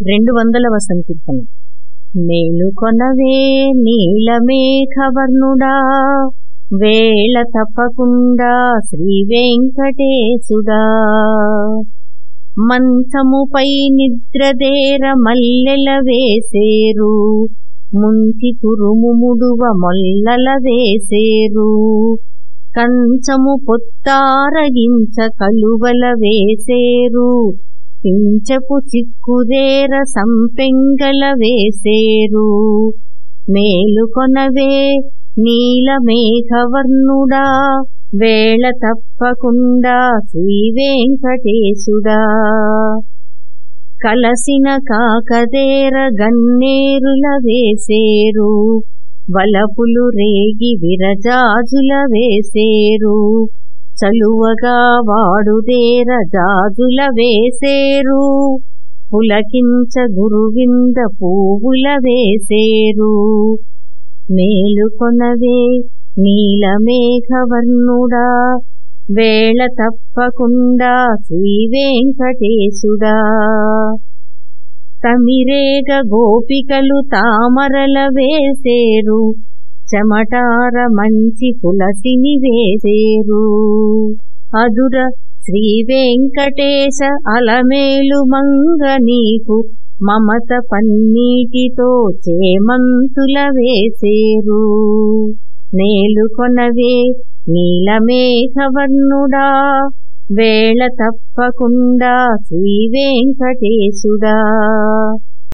రెండు వందలవ సంకీర్తన మేలుకొనవే నీలమేఘవర్ణుడా వేళ తప్పకుండా శ్రీ వెంకటేశుడా. మంచముపై నిద్రదేర మల్లెల వేసేరు ముంచి తురుము ముడువ మొల్లల వేసేరు. కంచము పొత్తారగించ కలువల వేసేరు పించపు చిక్కుదేర సంపెంగల వేసేరు. మేలుకొనవే నీలమేఘవర్ణుడా వేళ తప్పకుండా శ్రీవేంకటేశుడా. కలసిన కాకదేర గన్నేరుల వేసేరు వలపులు రేగి విరజాజుల వేసేరు. చలువగా వాడుదేర జాజుల వేసేరు. పులకించ గురువింద పూవుల వేసేరు. మేలుకొనవే నీలమేఘవర్ణుడా. వేళ తప్పకుండా శ్రీ వెంకటేశుడా తమిరేగ గోపికలు తామరల వేసేరు. చెమటార మంచి కులసిని వేసేరు. అదుర శ్రీ వెంకటేశ అలమేలు మంగ నీకు మమత పన్నీటితో చేమంతుల వేసేరు. నేలుకొనవే నీలమేఘవర్ణుడా వేళ తప్పకుండా శ్రీ వెంకటేశుడా.